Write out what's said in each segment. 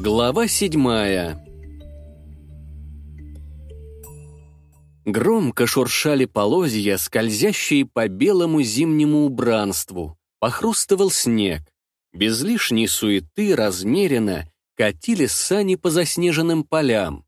Глава седьмая Громко шуршали полозья, скользящие по белому зимнему убранству. Похрустывал снег. Без лишней суеты, размеренно, катили сани по заснеженным полям.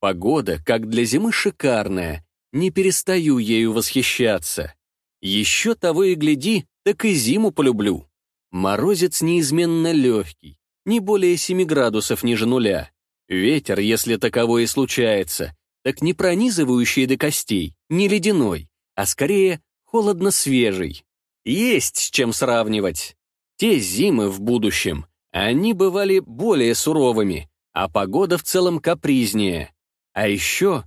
Погода, как для зимы, шикарная. Не перестаю ею восхищаться. Еще того и гляди, так и зиму полюблю. Морозец неизменно легкий, не более 7 градусов ниже нуля. Ветер, если таковой и случается, так не пронизывающий до костей, не ледяной, а скорее холодно-свежий. Есть с чем сравнивать. Те зимы в будущем, они бывали более суровыми, а погода в целом капризнее. А еще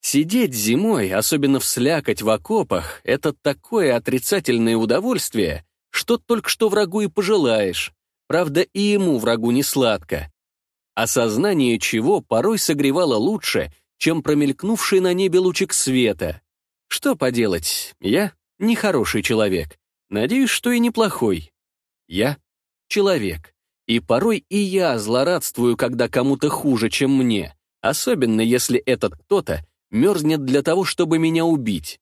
сидеть зимой, особенно в слякоть в окопах, это такое отрицательное удовольствие, что только что врагу и пожелаешь. Правда, и ему врагу не сладко. Осознание чего порой согревало лучше, чем промелькнувший на небе лучик света. Что поделать, я нехороший человек. Надеюсь, что и неплохой. Я человек. И порой и я злорадствую, когда кому-то хуже, чем мне, особенно если этот кто-то мерзнет для того, чтобы меня убить.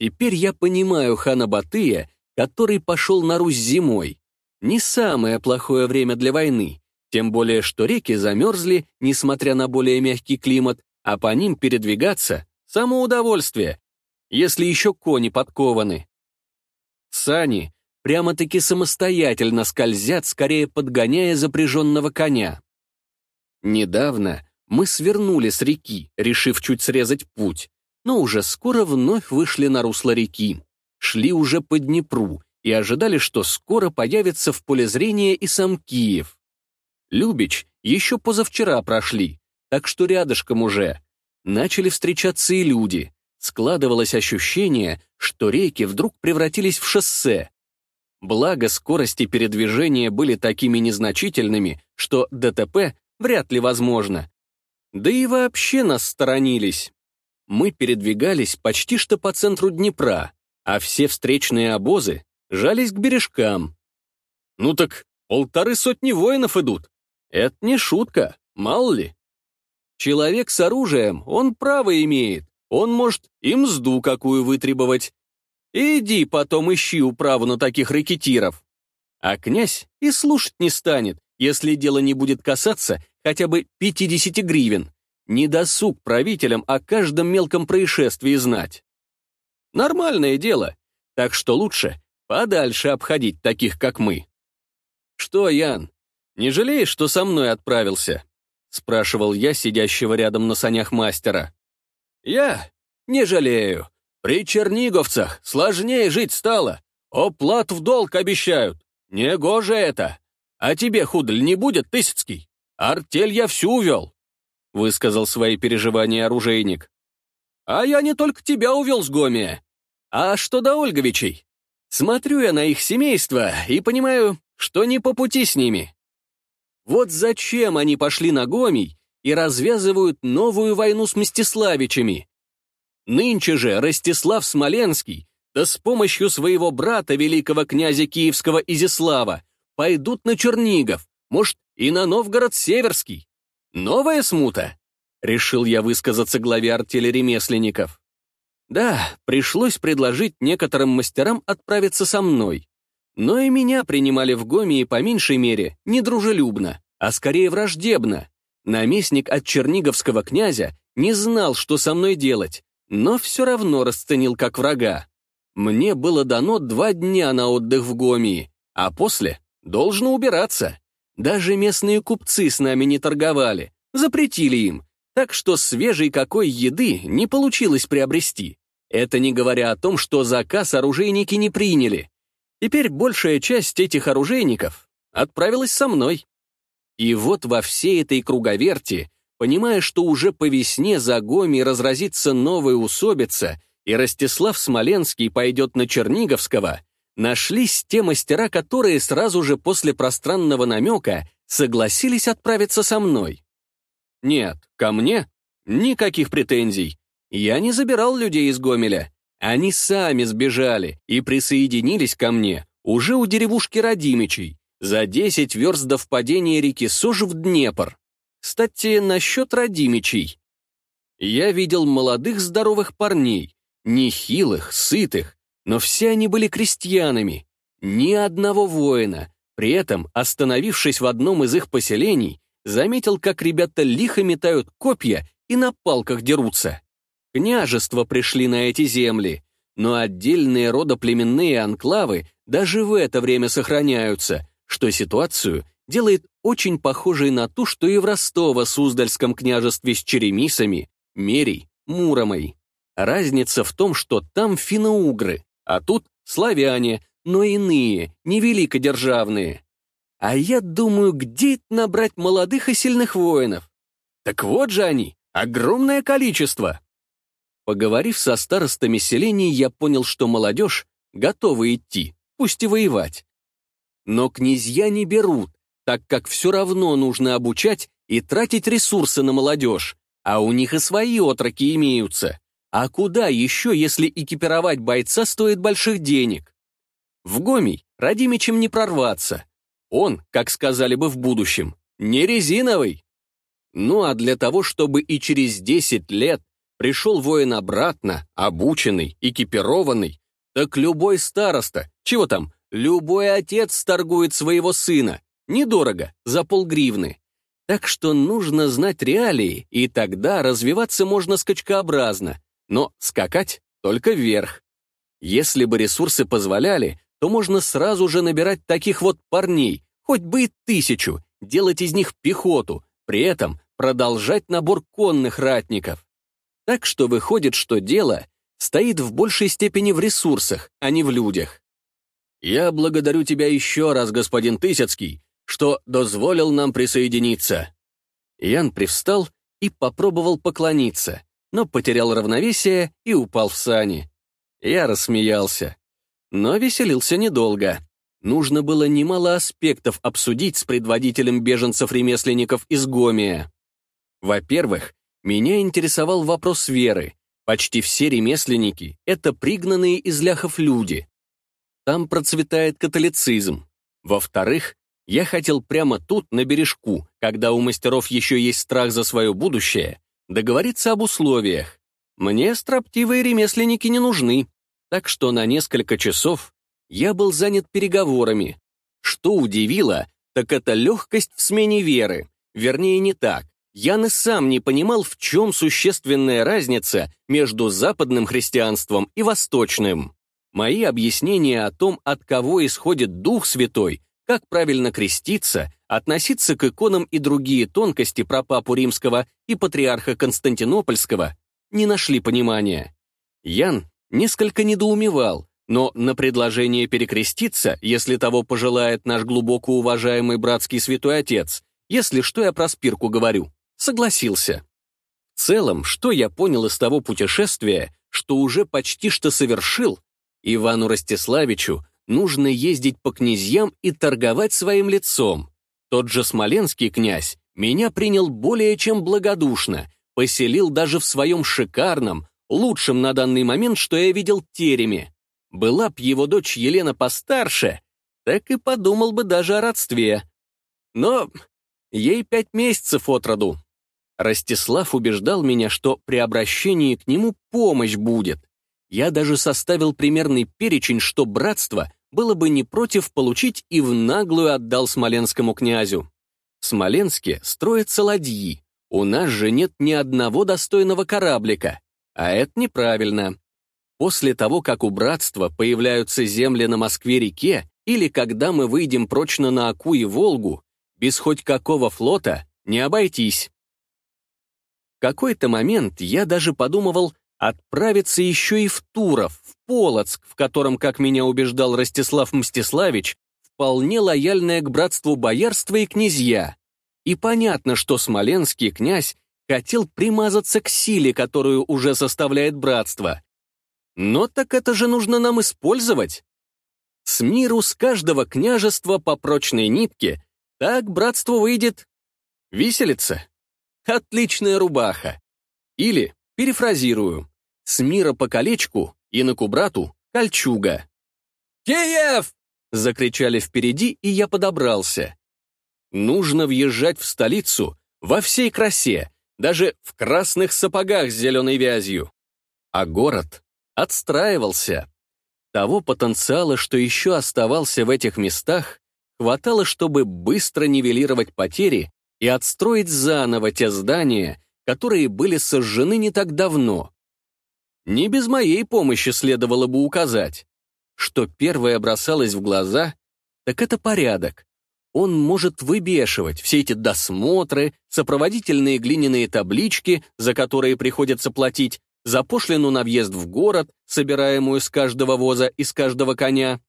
Теперь я понимаю хана Батыя который пошел на Русь зимой. Не самое плохое время для войны, тем более что реки замерзли, несмотря на более мягкий климат, а по ним передвигаться — само удовольствие, если еще кони подкованы. Сани прямо-таки самостоятельно скользят, скорее подгоняя запряженного коня. Недавно мы свернули с реки, решив чуть срезать путь, но уже скоро вновь вышли на русло реки шли уже по Днепру и ожидали, что скоро появится в поле зрения и сам Киев. Любич еще позавчера прошли, так что рядышком уже. Начали встречаться и люди. Складывалось ощущение, что реки вдруг превратились в шоссе. Благо, скорости передвижения были такими незначительными, что ДТП вряд ли возможно. Да и вообще нас сторонились. Мы передвигались почти что по центру Днепра, а все встречные обозы жались к бережкам. Ну так полторы сотни воинов идут. Это не шутка, мало ли. Человек с оружием, он право имеет, он может и мзду какую вытребовать. Иди потом ищи управу на таких рэкетиров. А князь и слушать не станет, если дело не будет касаться хотя бы 50 гривен. Не досуг правителям о каждом мелком происшествии знать. Нормальное дело. Так что лучше подальше обходить таких, как мы. «Что, Ян, не жалеешь, что со мной отправился?» — спрашивал я сидящего рядом на санях мастера. «Я? Не жалею. При черниговцах сложнее жить стало. Оплат в долг обещают. Негоже это. А тебе худль не будет, Тысяцкий? Артель я всю увел», — высказал свои переживания оружейник. «А я не только тебя увел с Гомия. А что до Ольговичей? Смотрю я на их семейство и понимаю, что не по пути с ними. Вот зачем они пошли на Гомий и развязывают новую войну с Мстиславичами? Нынче же Ростислав Смоленский, да с помощью своего брата, великого князя Киевского Изяслава, пойдут на Чернигов, может, и на Новгород-Северский. Новая смута? Решил я высказаться главе артели ремесленников. Да, пришлось предложить некоторым мастерам отправиться со мной. Но и меня принимали в Гомии по меньшей мере недружелюбно, а скорее враждебно. Наместник от черниговского князя не знал, что со мной делать, но все равно расценил как врага. Мне было дано два дня на отдых в Гомии, а после должно убираться. Даже местные купцы с нами не торговали, запретили им, так что свежей какой еды не получилось приобрести. Это не говоря о том, что заказ оружейники не приняли. Теперь большая часть этих оружейников отправилась со мной. И вот во всей этой круговерти, понимая, что уже по весне за Гоми разразится новая усобица, и Ростислав Смоленский пойдет на Черниговского, нашлись те мастера, которые сразу же после пространного намека согласились отправиться со мной. Нет, ко мне никаких претензий. Я не забирал людей из Гомеля. Они сами сбежали и присоединились ко мне уже у деревушки Радимичей, за 10 верст до впадения реки Сож в Днепр. Кстати, насчет родимичей. Я видел молодых здоровых парней, нехилых, сытых, но все они были крестьянами, ни одного воина. При этом, остановившись в одном из их поселений, заметил, как ребята лихо метают копья и на палках дерутся. Княжества пришли на эти земли, но отдельные родоплеменные анклавы даже в это время сохраняются, что ситуацию делает очень похожей на ту, что и в Ростово-Суздальском княжестве с черемисами, Мерей, Муромой. Разница в том, что там финно-угры, а тут славяне, но иные, невеликодержавные. А я думаю, где набрать молодых и сильных воинов? Так вот же они, огромное количество. Поговорив со старостами селений, я понял, что молодежь готова идти, пусть и воевать. Но князья не берут, так как все равно нужно обучать и тратить ресурсы на молодежь, а у них и свои отроки имеются. А куда еще, если экипировать бойца стоит больших денег? В Гомий Радимичем не прорваться. Он, как сказали бы в будущем, не резиновый. Ну а для того, чтобы и через 10 лет пришел воин обратно, обученный, экипированный, так любой староста, чего там, любой отец торгует своего сына, недорого, за полгривны. Так что нужно знать реалии, и тогда развиваться можно скачкообразно, но скакать только вверх. Если бы ресурсы позволяли, то можно сразу же набирать таких вот парней, хоть бы и тысячу, делать из них пехоту, при этом продолжать набор конных ратников. Так что выходит, что дело стоит в большей степени в ресурсах, а не в людях. Я благодарю тебя еще раз, господин Тысяцкий, что дозволил нам присоединиться». Ян привстал и попробовал поклониться, но потерял равновесие и упал в сани. Я рассмеялся. Но веселился недолго. Нужно было немало аспектов обсудить с предводителем беженцев-ремесленников из Гомия. Во-первых, меня интересовал вопрос веры. Почти все ремесленники — это пригнанные из ляхов люди. Там процветает католицизм. Во-вторых, я хотел прямо тут, на бережку, когда у мастеров еще есть страх за свое будущее, договориться об условиях. Мне строптивые ремесленники не нужны, так что на несколько часов я был занят переговорами. Что удивило, так это легкость в смене веры. Вернее, не так. Ян и сам не понимал, в чем существенная разница между западным христианством и восточным. Мои объяснения о том, от кого исходит Дух Святой, как правильно креститься, относиться к иконам и другие тонкости про папу римского и патриарха Константинопольского, не нашли понимания. Ян несколько недоумевал, но на предложение перекреститься, если того пожелает наш глубоко уважаемый братский святой отец, если что я про спирку говорю, согласился. В целом, что я понял из того путешествия, что уже почти что совершил, Ивану Ростиславичу нужно ездить по князьям и торговать своим лицом. Тот же смоленский князь меня принял более чем благодушно, поселил даже в своем шикарном, лучшем на данный момент, что я видел тереме. Была б его дочь Елена постарше, так и подумал бы даже о родстве. Но ей пять месяцев от роду. Ростислав убеждал меня, что при обращении к нему помощь будет. Я даже составил примерный перечень, что братство было бы не против получить и в наглую отдал смоленскому князю. В Смоленске строятся ладьи. У нас же нет ни одного достойного кораблика. А это неправильно. После того, как у братства появляются земли на Москве-реке, или когда мы выйдем прочно на Аку и Волгу, без хоть какого флота не обойтись. В какой-то момент я даже подумывал отправиться еще и в Туров, в Полоцк, в котором, как меня убеждал Ростислав Мстиславич, вполне лояльное к братству боярство и князья. И понятно, что смоленский князь хотел примазаться к силе, которую уже составляет братство. Но так это же нужно нам использовать. С миру с каждого княжества по прочной нитке, так братство выйдет виселица. Отличная рубаха. Или Перефразирую. С мира по колечку и на кубрату кольчуга. «Киев! закричали впереди, и я подобрался. Нужно въезжать в столицу во всей красе, даже в красных сапогах с зеленой вязью. А город отстраивался. Того потенциала, что еще оставался в этих местах, хватало, чтобы быстро нивелировать потери и отстроить заново те здания, которые были сожжены не так давно. Не без моей помощи следовало бы указать. Что первое бросалось в глаза, так это порядок. Он может выбешивать все эти досмотры, сопроводительные глиняные таблички, за которые приходится платить, за пошлину на въезд в город, собираемую с каждого воза и с каждого коня.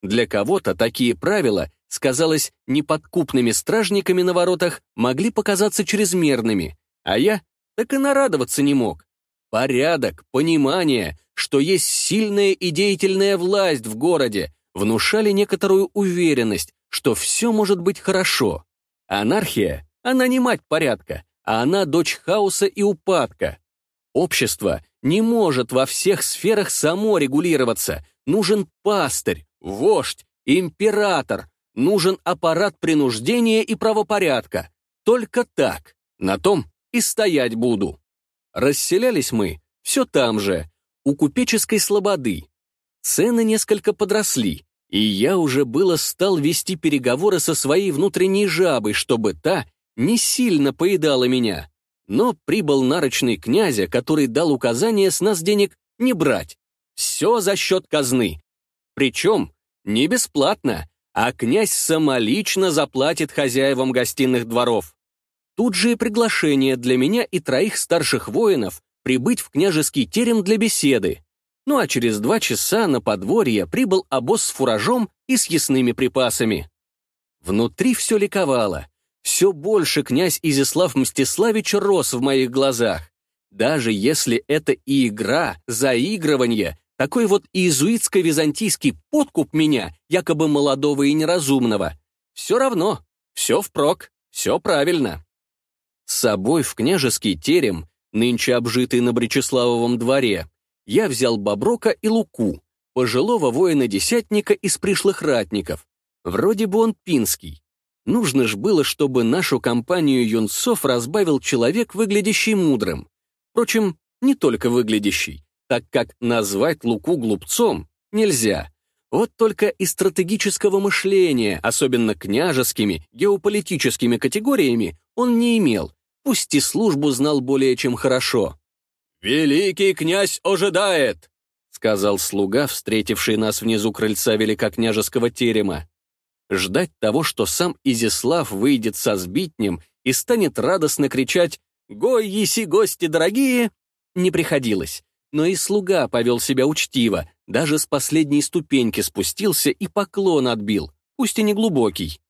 Для кого-то такие правила, сказалось, неподкупными стражниками на воротах, могли показаться чрезмерными, а я так и нарадоваться не мог. Порядок, понимание, что есть сильная и деятельная власть в городе, внушали некоторую уверенность, что все может быть хорошо. Анархия, она не мать порядка, а она дочь хаоса и упадка. Общество не может во всех сферах само регулироваться. Нужен пастырь, вождь, император, нужен аппарат принуждения и правопорядка. Только так, на том и стоять буду. Расселялись мы все там же, у купеческой слободы. Цены несколько подросли, и я уже было стал вести переговоры со своей внутренней жабой, чтобы та не сильно поедала меня. Но прибыл нарочный князя, который дал указание с нас денег не брать. Все за счет казны. Причем не бесплатно, а князь самолично заплатит хозяевам гостиных дворов. Тут же и приглашение для меня и троих старших воинов прибыть в княжеский терем для беседы. Ну а через два часа на подворье прибыл обоз с фуражом и с ясными припасами. Внутри все ликовало. Все больше князь Изяслав Мстиславич рос в моих глазах. Даже если это и игра, заигрывание, такой вот иезуитско-византийский подкуп меня, якобы молодого и неразумного, все равно, все впрок, все правильно. С собой в княжеский терем нынче обжитый на Бречеславовом дворе, я взял Боброка и Луку, пожилого воина-десятника из пришлых ратников. Вроде бы он пинский. Нужно ж было, чтобы нашу компанию юнцов разбавил человек, выглядящий мудрым. Впрочем, не только выглядящий, так как назвать Луку глупцом нельзя. Вот только и стратегического мышления, особенно княжескими, геополитическими категориями, он не имел, пусть и службу знал более чем хорошо. «Великий князь ожидает!» — сказал слуга, встретивший нас внизу крыльца великокняжеского терема. Ждать того, что сам Изяслав выйдет со сбитнем и станет радостно кричать «Гой, еси, гости дорогие!» не приходилось. Но и слуга повел себя учтиво, даже с последней ступеньки спустился и поклон отбил, пусть и не глубокий.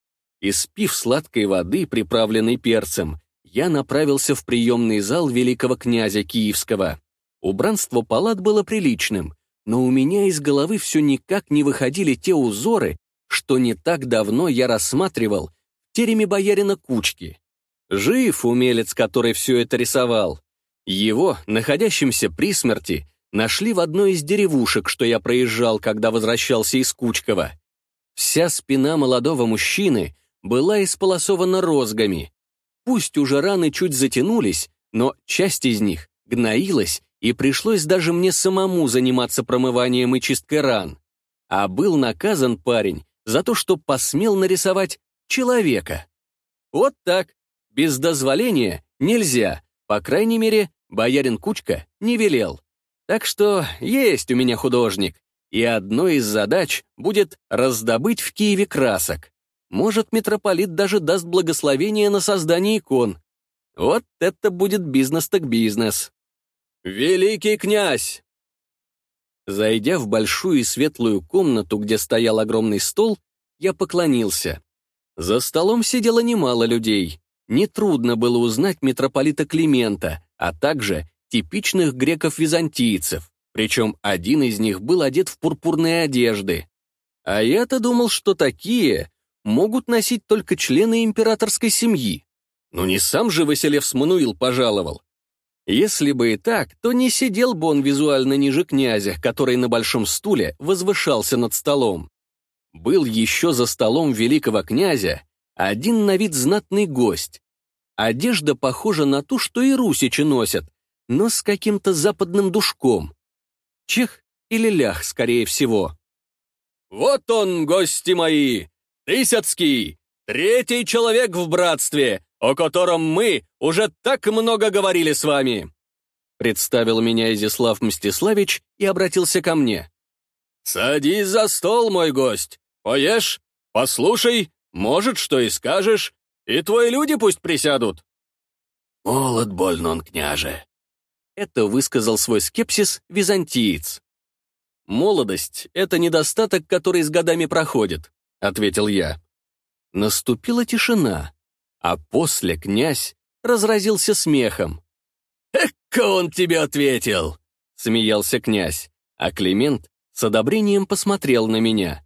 Испив сладкой воды, приправленной перцем, я направился в приемный зал великого князя Киевского. Убранство палат было приличным, но у меня из головы все никак не выходили те узоры, что не так давно я рассматривал в тереме боярина Кучки. Жив умелец, который все это рисовал. Его, находящимся при смерти, нашли в одной из деревушек, что я проезжал, когда возвращался из Кучкова. Вся спина молодого мужчины была исполосована розгами, Пусть уже раны чуть затянулись, но часть из них гноилась, и пришлось даже мне самому заниматься промыванием и чисткой ран. А был наказан парень за то, что посмел нарисовать человека. Вот так, без дозволения нельзя, по крайней мере, боярин Кучка не велел. Так что есть у меня художник, и одной из задач будет раздобыть в Киеве красок. Может, митрополит даже даст благословение на создание икон. Вот это будет бизнес так бизнес. «Великий князь!» Зайдя в большую и светлую комнату, где стоял огромный стол, я поклонился. За столом сидело немало людей. Нетрудно было узнать митрополита Климента, а также типичных греков-византийцев, причем один из них был одет в пурпурные одежды. А я-то думал, что такие могут носить только члены императорской семьи. Но не сам же Василев Смануил пожаловал. Если бы и так, то не сидел бы он визуально ниже князя, который на большом стуле возвышался над столом. был еще за столом великого князя один на вид знатный гость. Одежда похожа на ту, что и русичи носят, но с каким-то западным душком. Чех или лях, скорее всего. «Вот он, гости мои! Тысяцкий! Третий человек в братстве, о котором мы уже так много говорили с вами!» Представил меня Изяслав Мстиславич и обратился ко мне. «Садись за стол, мой гость, поешь, послушай, может, что и скажешь, и твои люди пусть присядут». «Молод больно он, княже». Это высказал свой скепсис византиец. «Молодость — это недостаток, который с годами проходит», — ответил я. Наступила тишина, а после князь разразился смехом. «Эка он тебе ответил!» — смеялся князь, а Климент с одобрением посмотрел на меня.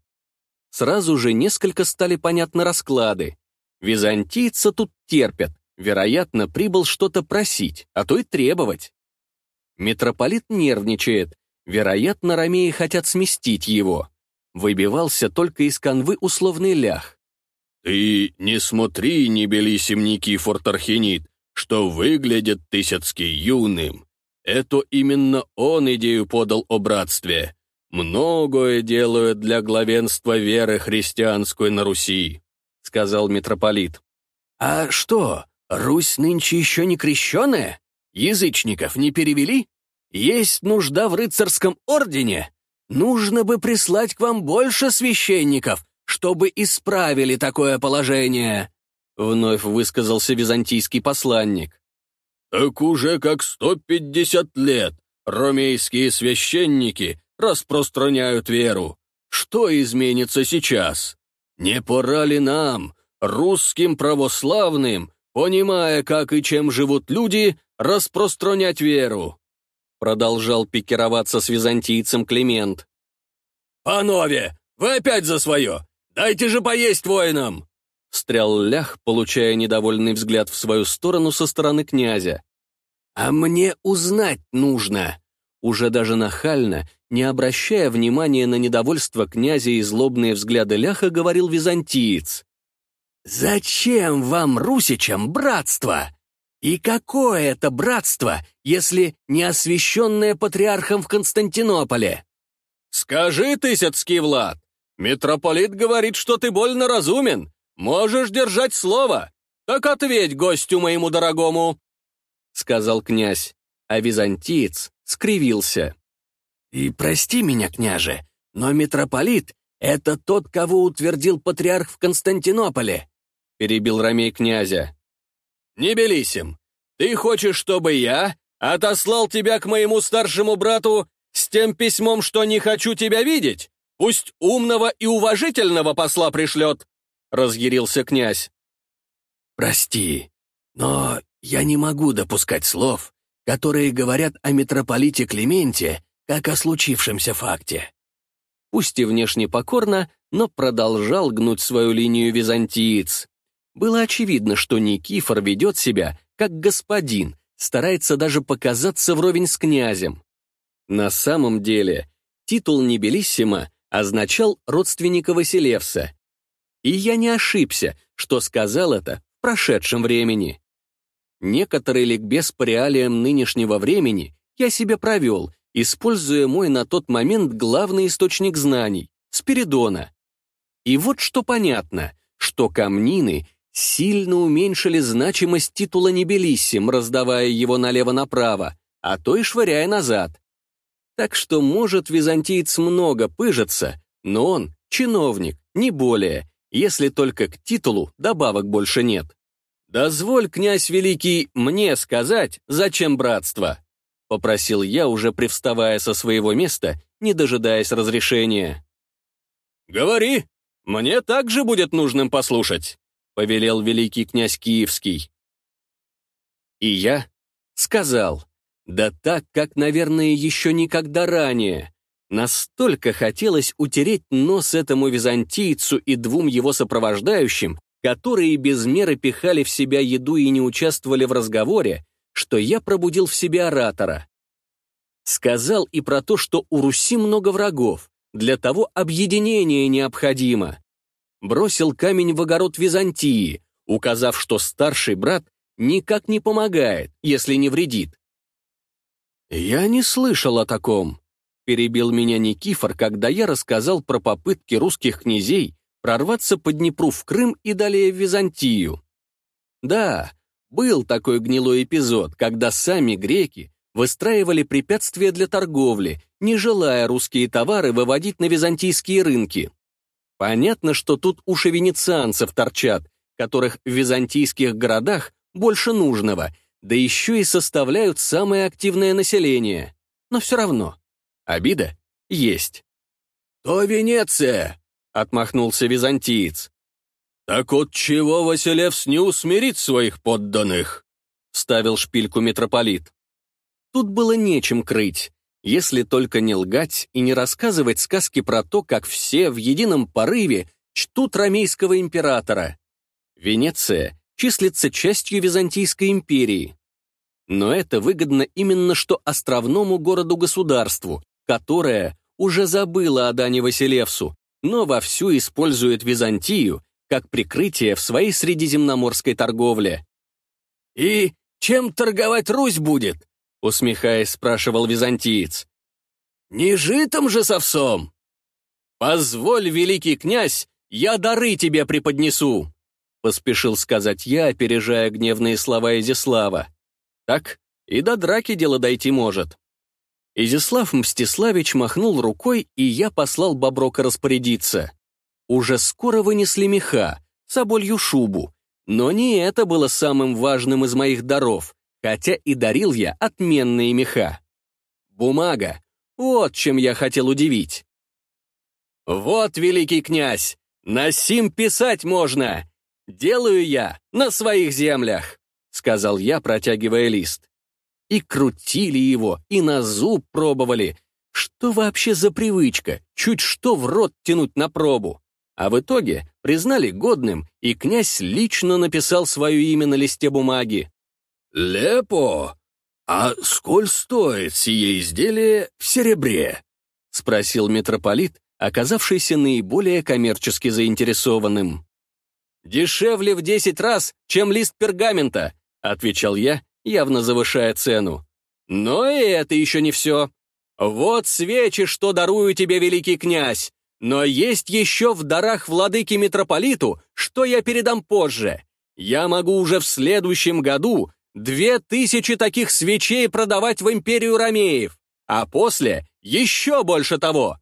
Сразу же несколько стали понятны расклады. Византийца тут терпят, вероятно, прибыл что-то просить, а то и требовать. Митрополит нервничает, вероятно, ромеи хотят сместить его. Выбивался только из канвы условный лях. «Ты не смотри, не белисим Никифор Тархинит, что выглядит Тысяцкий юным. Это именно он идею подал о братстве. Многое делают для главенства веры христианской на Руси», — сказал митрополит. «А что, Русь нынче еще не крещеная? Язычников не перевели? Есть нужда в рыцарском ордене? Нужно бы прислать к вам больше священников, чтобы исправили такое положение», Вновь высказался византийский посланник. «Так уже как сто пятьдесят лет ромейские священники распространяют веру. Что изменится сейчас? Не пора ли нам, русским православным, понимая, как и чем живут люди, распространять веру?» Продолжал пикироваться с византийцем Климент. «Панове, вы опять за свое! Дайте же поесть воинам!» Встрял лях, получая недовольный взгляд в свою сторону со стороны князя. «А мне узнать нужно!» Уже даже нахально, не обращая внимания на недовольство князя и злобные взгляды ляха, говорил византиец. «Зачем вам, русичам, братство? И какое это братство, если не освященное патриархом в Константинополе?» «Скажи, Тысяцкий Влад, митрополит говорит, что ты больно разумен, «Можешь держать слово! Так ответь гостю моему дорогому!» Сказал князь, а византиец скривился. «И прости меня, княже, но митрополит — это тот, кого утвердил патриарх в Константинополе», — перебил Ромей князя. «Не белисим. Ты хочешь, чтобы я отослал тебя к моему старшему брату с тем письмом, что не хочу тебя видеть? Пусть умного и уважительного посла пришлет!» — разъярился князь. «Прости, но я не могу допускать слов, которые говорят о митрополите Клименте, как о случившемся факте». Пусть и внешне покорно, но продолжал гнуть свою линию византиец. Было очевидно, что Никифор ведет себя как господин, старается даже показаться вровень с князем. На самом деле, титул Небелиссима означал родственника Василевса, и я не ошибся, что сказал это в прошедшем времени. Некоторый ликбез по реалиям нынешнего времени я себе провел, используя мой на тот момент главный источник знаний — Спиридона. И вот что понятно, что камнины сильно уменьшили значимость титула Небелиссим, раздавая его налево-направо, а то и швыряя назад. Так что, может, византиец много пыжится, но он — чиновник, не более, если только к титулу добавок больше нет. «Дозволь, князь великий, мне сказать, зачем братство?» — попросил я, уже привставая со своего места, не дожидаясь разрешения. «Говори, мне также будет нужным послушать», — повелел великий князь Киевский. И я сказал, да так, как, наверное, еще никогда ранее, Настолько хотелось утереть нос этому византийцу и двум его сопровождающим, которые без меры пихали в себя еду и не участвовали в разговоре, что я пробудил в себе оратора. Сказал и про то, что у Руси много врагов, для того объединение необходимо. Бросил камень в огород Византии, указав, что старший брат никак не помогает, если не вредит. «Я не слышал о таком», — перебил меня Никифор, когда я рассказал про попытки русских князей прорваться по Днепру в Крым и далее в Византию. Да, был такой гнилой эпизод, когда сами греки выстраивали препятствия для торговли, не желая русские товары выводить на византийские рынки. Понятно, что тут уши венецианцев торчат, которых в византийских городах больше нужного, да еще и составляют самое активное население. Но все равно, обида есть. «То Венеция!» — отмахнулся византиец. «Так от чего Василевс не усмирит своих подданных?» — ставил шпильку митрополит. Тут было нечем крыть, если только не лгать и не рассказывать сказки про то, как все в едином порыве чтут ромейского императора. Венеция числится частью Византийской империи. Но это выгодно именно что островному городу-государству, которое уже забыло о Дане Василевсу, но вовсю использует Византию как прикрытие в своей средиземноморской торговле. «И чем торговать Русь будет?» Усмехаясь, спрашивал византиец. «Не житом же с овсом?» «Позволь, великий князь, я дары тебе преподнесу!» поспешил сказать я, опережая гневные слова Изяслава. Так и до драки дело дойти может. Изяслав Мстиславич махнул рукой, и я послал Боброка распорядиться. Уже скоро вынесли меха, соболью шубу, но не это было самым важным из моих даров хотя и дарил я отменные меха. Бумага. Вот чем я хотел удивить. «Вот, великий князь, на сим писать можно! Делаю я на своих землях!» — сказал я, протягивая лист. И крутили его, и на зуб пробовали. Что вообще за привычка, чуть что в рот тянуть на пробу? А в итоге признали годным, и князь лично написал свое имя на листе бумаги. «Лепо! А сколь стоит сие изделие в серебре?» — спросил митрополит, оказавшийся наиболее коммерчески заинтересованным. «Дешевле в десять раз, чем лист пергамента», — отвечал я, явно завышая цену. «Но и это еще не все. Вот свечи, что дарую тебе, великий князь. Но есть еще в дарах владыки митрополиту, что я передам позже. Я могу уже в следующем году Две тысячи таких свечей продавать в империю Ромеев, а после еще больше того.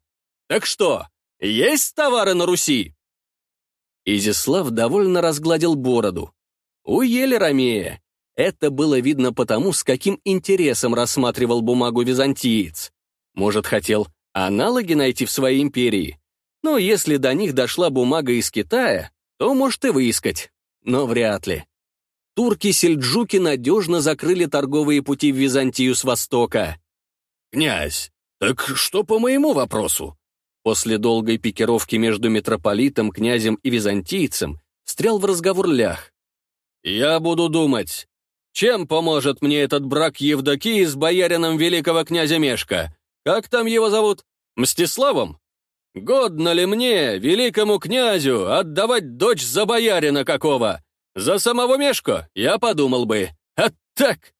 Так что, есть товары на Руси?» Изяслав довольно разгладил бороду. Уели Ромея. Это было видно потому, с каким интересом рассматривал бумагу византиец. Может, хотел аналоги найти в своей империи? Но если до них дошла бумага из Китая, то может и выискать. Но вряд ли турки-сельджуки надежно закрыли торговые пути в Византию с востока. «Князь, так что по моему вопросу?» После долгой пикировки между митрополитом, князем и византийцем встрял в разговор лях. «Я буду думать, чем поможет мне этот брак Евдокии с боярином великого князя Мешка? Как там его зовут? Мстиславом? Годно ли мне, великому князю, отдавать дочь за боярина какого? За самого Мешко я подумал бы. А так,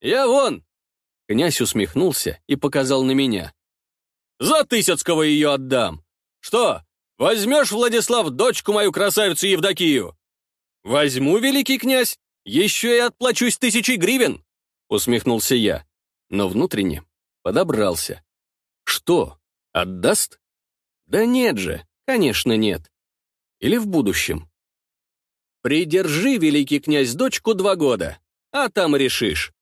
я вон!» Князь усмехнулся и показал на меня. «За Тысяцкого ее отдам. Что, возьмешь, Владислав, дочку мою красавицу Евдокию?» «Возьму, великий князь, еще и отплачусь тысячей гривен!» Усмехнулся я, но внутренне подобрался. «Что, отдаст?» «Да нет же, конечно нет. Или в будущем?» Придержи, великий князь, дочку два года, а там решишь.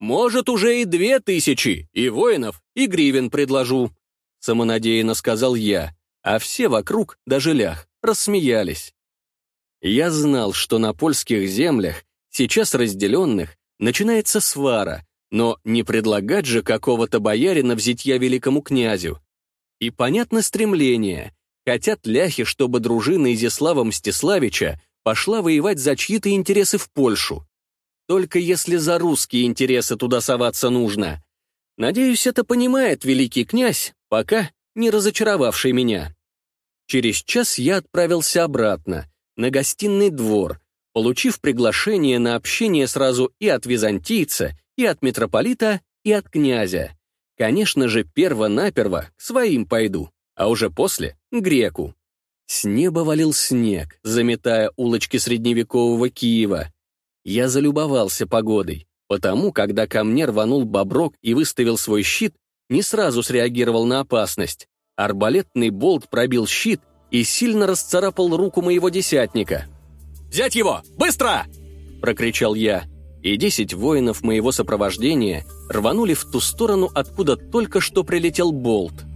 Может, уже и две тысячи, и воинов, и гривен предложу», — самонадеянно сказал я, а все вокруг, даже лях, рассмеялись. Я знал, что на польских землях, сейчас разделенных, начинается свара, но не предлагать же какого-то боярина взять я великому князю. И понятно стремление. Хотят ляхи, чтобы дружина Изяслава Мстиславича пошла воевать за чьи-то интересы в Польшу. Только если за русские интересы туда соваться нужно. Надеюсь, это понимает великий князь, пока не разочаровавший меня. Через час я отправился обратно, на гостиный двор, получив приглашение на общение сразу и от византийца, и от митрополита, и от князя. Конечно же, перво-наперво к своим пойду, а уже после — к греку. С неба валил снег, заметая улочки средневекового Киева. Я залюбовался погодой, потому, когда ко мне рванул боброк и выставил свой щит, не сразу среагировал на опасность. Арбалетный болт пробил щит и сильно расцарапал руку моего десятника. «Взять его! Быстро!» — прокричал я, и десять воинов моего сопровождения рванули в ту сторону, откуда только что прилетел болт —